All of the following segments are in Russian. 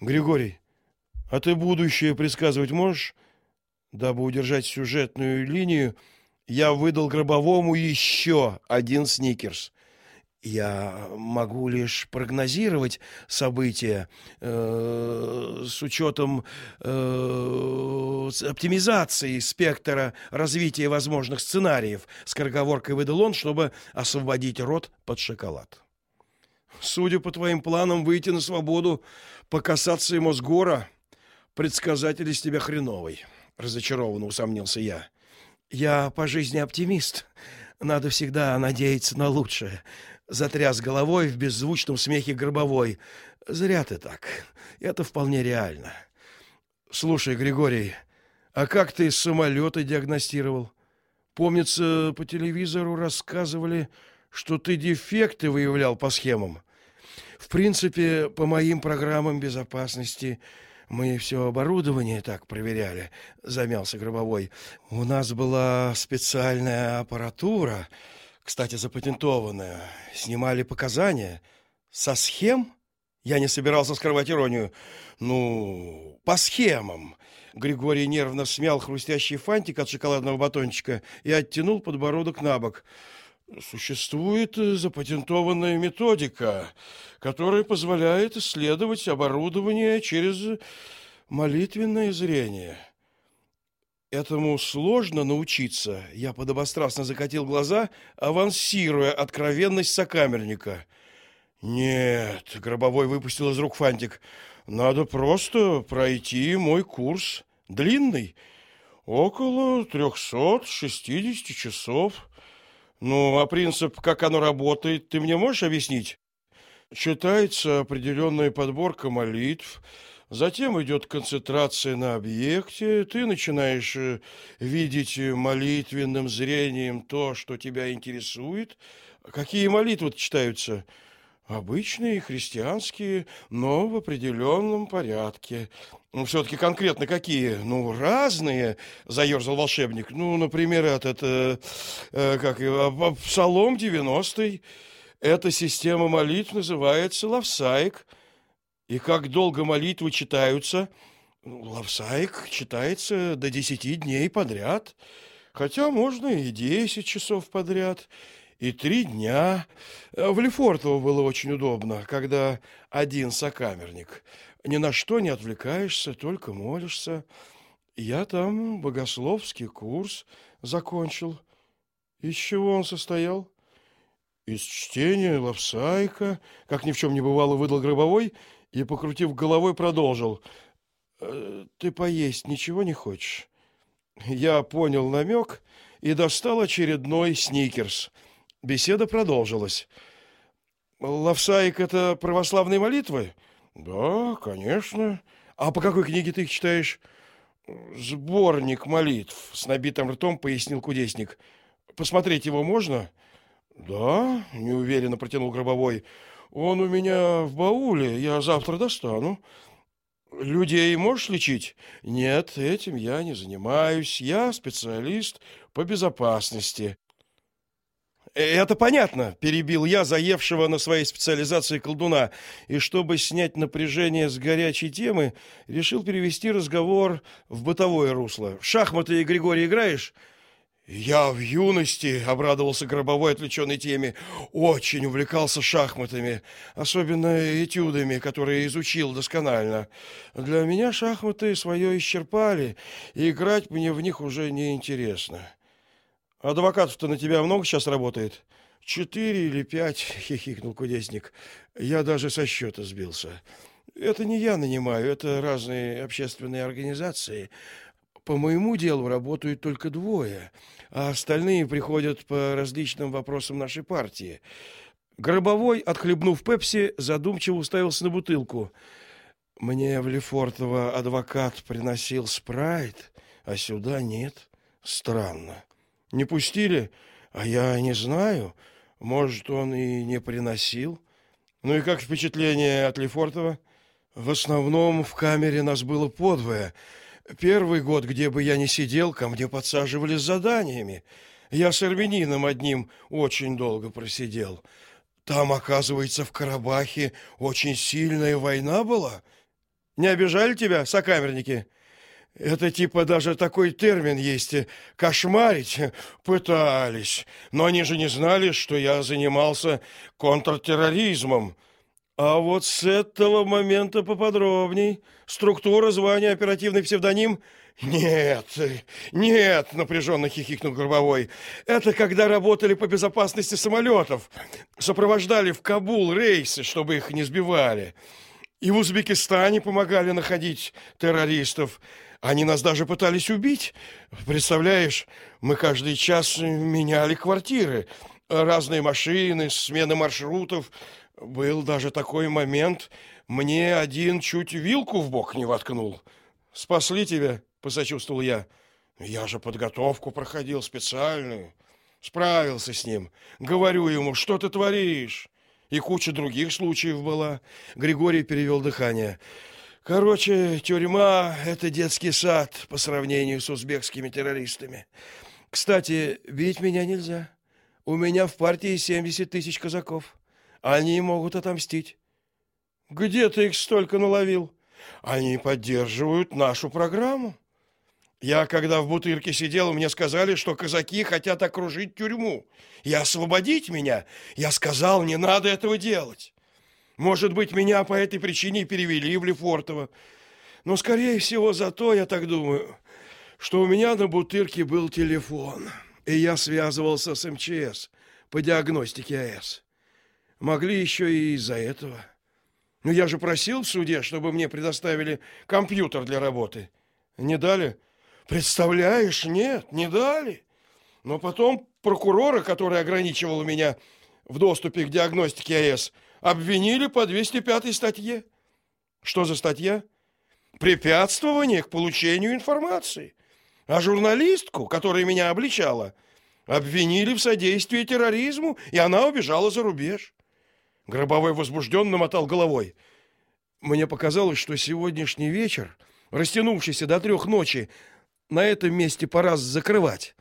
Григорий, а ты будущее предсказывать можешь? Дабы удержать сюжетную линию, я выдал Гробовому еще один сникерс. Я могу лишь прогнозировать события э, с учетом э, оптимизации спектра развития возможных сценариев. Скороговоркой выдал он, чтобы освободить рот под шоколад. Судя по твоим планам выйти на свободу по кассации Мосгора, предсказатель из тебя хреновый, разочарованно усомнился я. Я по жизни оптимист. Надо всегда надеяться на лучшее. Затряс головой в беззвучном смехе Гробовой. Зря ты так. Это вполне реально. Слушай, Григорий, а как ты самолеты диагностировал? Помнится, по телевизору рассказывали, что ты дефекты выявлял по схемам. В принципе, по моим программам безопасности мы все оборудование так проверяли, замялся Гробовой. У нас была специальная аппаратура, кстати, запатентованная. Снимали показания со схем. Я не собирался скрывать иронию. Ну, по схемам. Григорий нервно смял хрустящий фантик от шоколадного батончика и оттянул подбородок на бок. Существует запатентованная методика, которая позволяет исследовать оборудование через молитвенное зрение. Этому сложно научиться. Я подобострастно закатил глаза, авансируя откровенность сокамерника. Нет, Гробовой выпустил из рук фантик. Надо просто пройти мой курс. Длинный. Около 360 часов. Ну, а принцип, как оно работает, ты мне можешь объяснить? Читается определенная подборка молитв, Затем идет концентрация на объекте, ты начинаешь э, видеть молитвенным зрением то, что тебя интересует. Какие молитвы читаются? Обычные, христианские, но в определенном порядке. Ну, все-таки конкретно какие? Ну, разные, заерзал волшебник. Ну, например, этот, э, э, как его, Псалом 90 Эта система молитв называется лавсайк. И как долго молитвы читаются? Лавсаик читается до десяти дней подряд. Хотя можно и десять часов подряд, и три дня. В Лефортово было очень удобно, когда один сокамерник. Ни на что не отвлекаешься, только молишься. Я там богословский курс закончил. Из чего он состоял? Из чтения Лавсайка, как ни в чем не бывало, выдал Гробовой — и, покрутив головой, продолжил. «Э, «Ты поесть ничего не хочешь?» Я понял намек и достал очередной сникерс. Беседа продолжилась. «Лавсаик — это православные молитвы?» «Да, конечно. А по какой книге ты их читаешь?» «Сборник молитв», — с набитым ртом пояснил кудесник. «Посмотреть его можно?» «Да», — неуверенно протянул Гробовой. Он у меня в бауле, я завтра достану. Людей можешь лечить? Нет, этим я не занимаюсь. Я специалист по безопасности. Э, это понятно, перебил я заевшего на своей специализации колдуна, и чтобы снять напряжение с горячей темы, решил перевести разговор в бытовое русло. В шахматы, Григорий, играешь? Я в юности, обрадовался гробовой отвлеченной теме, очень увлекался шахматами, особенно этюдами, которые изучил досконально. Для меня шахматы свое исчерпали, и играть мне в них уже не интересно. Адвокатов-то на тебя много сейчас работает? Четыре или пять, хихикнул кудесник. Я даже со счета сбился. Это не я нанимаю, это разные общественные организации. По моему делу работают только двое — а остальные приходят по различным вопросам нашей партии. Гробовой, отхлебнув пепси, задумчиво уставился на бутылку. Мне в Лефортово адвокат приносил спрайт, а сюда нет. Странно. Не пустили? А я не знаю. Может, он и не приносил. Ну и как впечатление от Лефортова? В основном в камере нас было подвое — Первый год, где бы я ни сидел, ко мне подсаживали с заданиями. Я с армянином одним очень долго просидел. Там, оказывается, в Карабахе очень сильная война была. Не обижали тебя сокамерники? Это типа даже такой термин есть кошмарить пытались. Но они же не знали, что я занимался контртерроризмом. А вот с этого момента поподробней. Структура, звания, оперативный псевдоним нет, нет, напряженно хихикнул Горбовой. Это когда работали по безопасности самолетов, сопровождали в Кабул рейсы, чтобы их не сбивали. И в Узбекистане помогали находить террористов. Они нас даже пытались убить. Представляешь, мы каждый час меняли квартиры, разные машины, смены маршрутов. Был даже такой момент, мне один чуть вилку в бок не воткнул. Спасли тебя, посочувствовал я. Я же подготовку проходил специальную. Справился с ним. Говорю ему, что ты творишь? И куча других случаев была. Григорий перевел дыхание. Короче, тюрьма — это детский сад по сравнению с узбекскими террористами. Кстати, бить меня нельзя. У меня в партии 70 тысяч казаков. Они могут отомстить. Где ты их столько наловил? Они поддерживают нашу программу. Я, когда в Бутырке сидел, мне сказали, что казаки хотят окружить тюрьму и освободить меня. Я сказал, не надо этого делать. Может быть, меня по этой причине перевели в Лефортово. Но, скорее всего, за то, я так думаю, что у меня на Бутырке был телефон, и я связывался с МЧС по диагностике АЭС. Могли еще и из-за этого. Но я же просил в суде, чтобы мне предоставили компьютер для работы. Не дали? Представляешь, нет, не дали. Но потом прокурора, который ограничивал меня в доступе к диагностике АЭС, обвинили по 205 статье. Что за статья? Препятствование к получению информации. А журналистку, которая меня обличала, обвинили в содействии терроризму, и она убежала за рубеж. Гробовой возбужденно мотал головой. Мне показалось, что сегодняшний вечер, растянувшийся до трех ночи, на этом месте пора закрывать.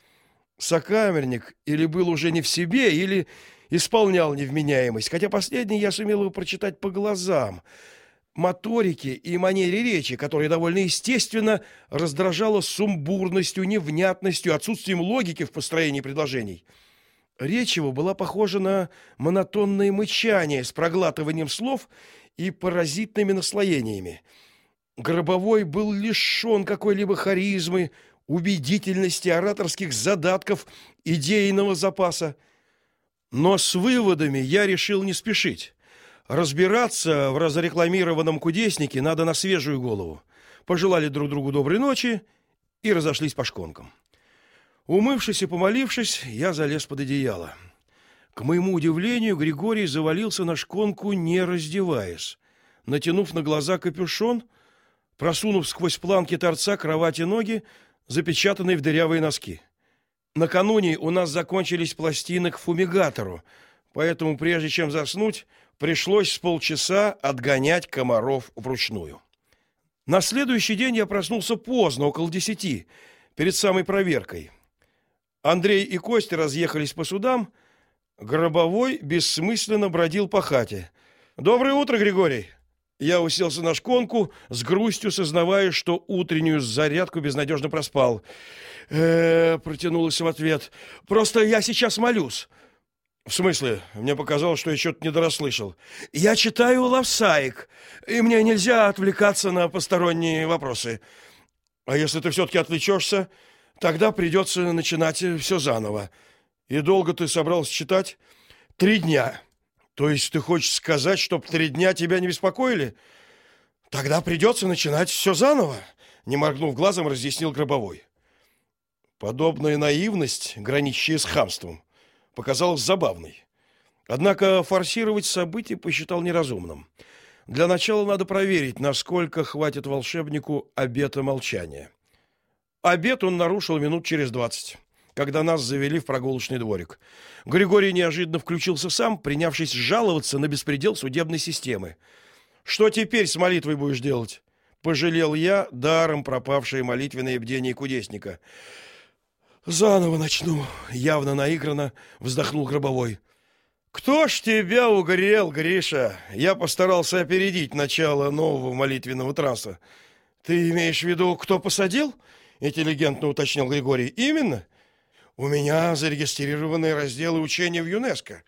Сокамерник или был уже не в себе, или исполнял невменяемость, хотя последний я сумел его прочитать по глазам, моторике и манере речи, которая довольно естественно раздражала сумбурностью, невнятностью, отсутствием логики в построении предложений. Речь его была похожа на монотонное мычание с проглатыванием слов и паразитными наслоениями. Гробовой был лишен какой-либо харизмы, убедительности, ораторских задатков, идейного запаса. Но с выводами я решил не спешить. Разбираться в разрекламированном кудеснике надо на свежую голову. Пожелали друг другу доброй ночи и разошлись по шконкам. Умывшись и помолившись, я залез под одеяло. К моему удивлению, Григорий завалился на шконку, не раздеваясь. Натянув на глаза капюшон, просунув сквозь планки торца кровати ноги, запечатанные в дырявые носки. Накануне у нас закончились пластины к фумигатору, поэтому прежде чем заснуть, пришлось с полчаса отгонять комаров вручную. На следующий день я проснулся поздно, около десяти, перед самой проверкой. Андрей и Костя разъехались по судам, Гробовой бессмысленно бродил по хате. Доброе утро, Григорий. Я уселся на шконку, с грустью сознавая, что утреннюю зарядку безнадежно проспал. Э, -э протянулась в ответ. Просто я сейчас молюсь. В смысле? Мне показалось, что я что-то недорасслышал. Я читаю лавсаик, и мне нельзя отвлекаться на посторонние вопросы. А если ты все таки отвлечешься, тогда придется начинать все заново. И долго ты собрался читать? Три дня. То есть ты хочешь сказать, чтоб три дня тебя не беспокоили? Тогда придется начинать все заново, не моргнув глазом, разъяснил Гробовой. Подобная наивность, граничащая с хамством, показалась забавной. Однако форсировать события посчитал неразумным. Для начала надо проверить, насколько хватит волшебнику обета молчания. Обет он нарушил минут через двадцать когда нас завели в прогулочный дворик. Григорий неожиданно включился сам, принявшись жаловаться на беспредел судебной системы. Что теперь с молитвой будешь делать? пожалел я даром пропавшее молитвенное бдение кудесника. Заново начну, явно наигранно вздохнул гробовой. Кто ж тебя угорел, Гриша? Я постарался опередить начало нового молитвенного транса. Ты имеешь в виду, кто посадил? Интеллигентно уточнил Григорий. Именно. У меня зарегистрированы разделы учения в ЮНЕСКО,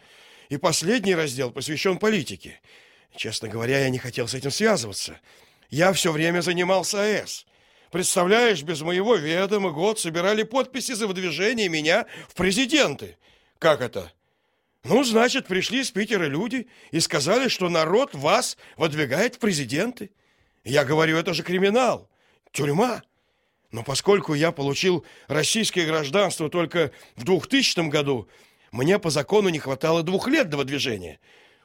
и последний раздел посвящен политике. Честно говоря, я не хотел с этим связываться. Я все время занимался АЭС. Представляешь, без моего ведома год собирали подписи за выдвижение меня в президенты. Как это? Ну, значит, пришли с Питера люди и сказали, что народ вас выдвигает в президенты. Я говорю, это же криминал, тюрьма. Но поскольку я получил российское гражданство только в 2000 году, мне по закону не хватало двух лет до выдвижения.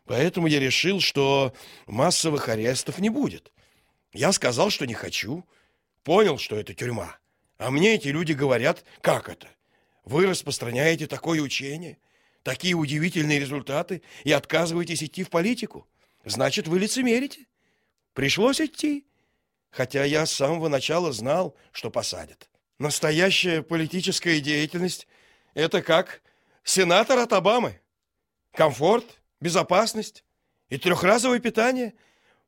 Поэтому я решил, что массовых арестов не будет. Я сказал, что не хочу. Понял, что это тюрьма. А мне эти люди говорят, как это? Вы распространяете такое учение, такие удивительные результаты и отказываетесь идти в политику. Значит, вы лицемерите. Пришлось идти, хотя я с самого начала знал, что посадят. Настоящая политическая деятельность – это как сенатор от Обамы. Комфорт, безопасность и трехразовое питание.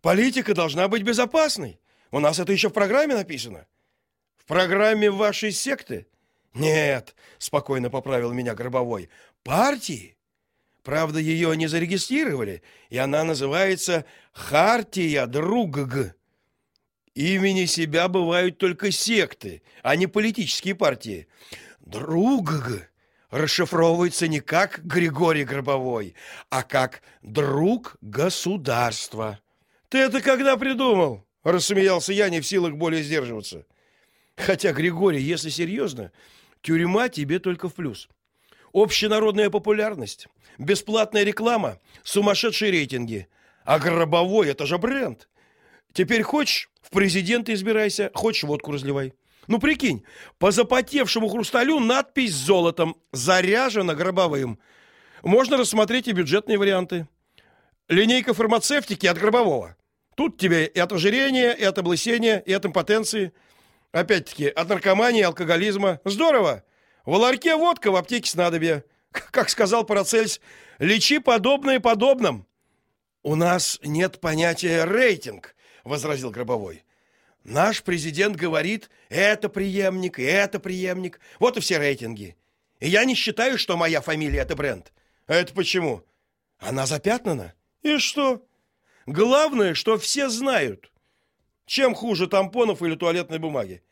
Политика должна быть безопасной. У нас это еще в программе написано. В программе вашей секты? Нет, спокойно поправил меня Гробовой. Партии? Правда, ее не зарегистрировали, и она называется Хартия Другг. Имени себя бывают только секты, а не политические партии. Другг расшифровывается не как Григорий Гробовой, а как друг государства. Ты это когда придумал? Рассмеялся я, не в силах более сдерживаться. Хотя, Григорий, если серьезно, тюрьма тебе только в плюс. Общенародная популярность, бесплатная реклама, сумасшедшие рейтинги. А Гробовой – это же бренд. Теперь хочешь, в президенты избирайся, хочешь, водку разливай. Ну, прикинь, по запотевшему хрусталю надпись с золотом «Заряжено гробовым». Можно рассмотреть и бюджетные варианты. Линейка фармацевтики от гробового. Тут тебе и от ожирения, и от облысения, и от импотенции. Опять-таки, от наркомании, алкоголизма. Здорово! В ларьке водка, в аптеке снадобья. Как сказал Парацельс, лечи подобное подобным. У нас нет понятия рейтинг, возразил Гробовой. Наш президент говорит, это преемник, это преемник. Вот и все рейтинги. И я не считаю, что моя фамилия это бренд. А это почему? Она запятнана. И что? Главное, что все знают. Чем хуже тампонов или туалетной бумаги?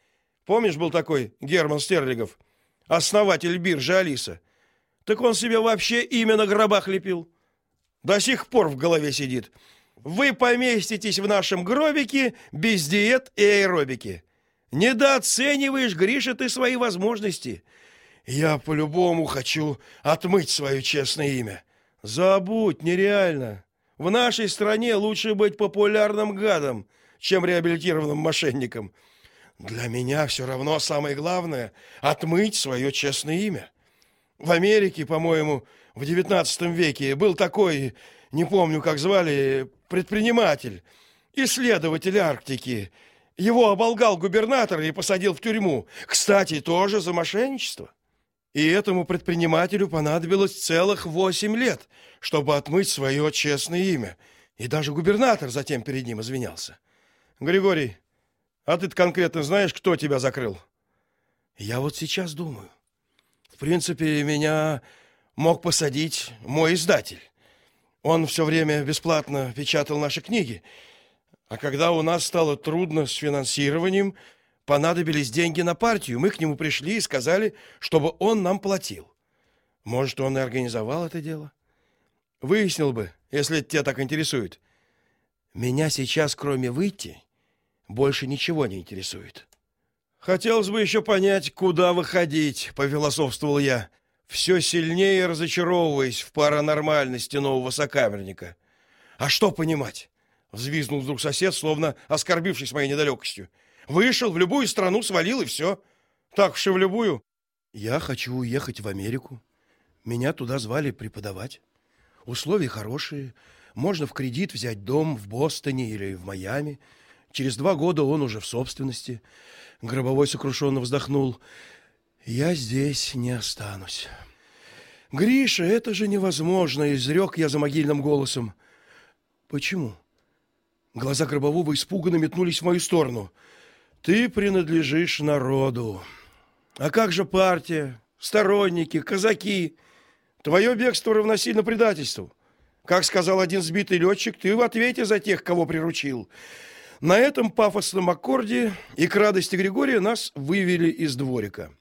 Помнишь, был такой Герман Стерлигов, основатель биржи Алиса? Так он себе вообще имя на гробах лепил. До сих пор в голове сидит. Вы поместитесь в нашем гробике без диет и аэробики. Недооцениваешь, Гриша, ты свои возможности. Я по-любому хочу отмыть свое честное имя. Забудь, нереально. В нашей стране лучше быть популярным гадом, чем реабилитированным мошенником. Для меня все равно самое главное отмыть свое честное имя. В Америке, по-моему, в XIX веке был такой, не помню, как звали, предприниматель, исследователь Арктики. Его оболгал губернатор и посадил в тюрьму. Кстати, тоже за мошенничество. И этому предпринимателю понадобилось целых восемь лет, чтобы отмыть свое честное имя. И даже губернатор затем перед ним извинялся. Григорий, а ты конкретно знаешь, кто тебя закрыл? Я вот сейчас думаю. В принципе, меня мог посадить мой издатель. Он все время бесплатно печатал наши книги. А когда у нас стало трудно с финансированием, понадобились деньги на партию. Мы к нему пришли и сказали, чтобы он нам платил. Может, он и организовал это дело? Выяснил бы, если тебя так интересует. Меня сейчас, кроме выйти, больше ничего не интересует. Хотелось бы еще понять, куда выходить, пофилософствовал я, все сильнее разочаровываясь в паранормальности нового сокамерника. А что понимать? Взвизнул вдруг сосед, словно оскорбившись моей недалекостью. Вышел в любую страну, свалил и все. Так уж и в любую. Я хочу уехать в Америку. Меня туда звали преподавать. Условия хорошие. Можно в кредит взять дом в Бостоне или в Майами. Через два года он уже в собственности. Гробовой сокрушенно вздохнул. Я здесь не останусь. Гриша, это же невозможно, изрек я за могильным голосом. Почему? Глаза Гробового испуганно метнулись в мою сторону. Ты принадлежишь народу. А как же партия, сторонники, казаки? Твое бегство равносильно предательству. Как сказал один сбитый летчик, ты в ответе за тех, кого приручил. На этом пафосном аккорде и к радости Григория нас вывели из дворика.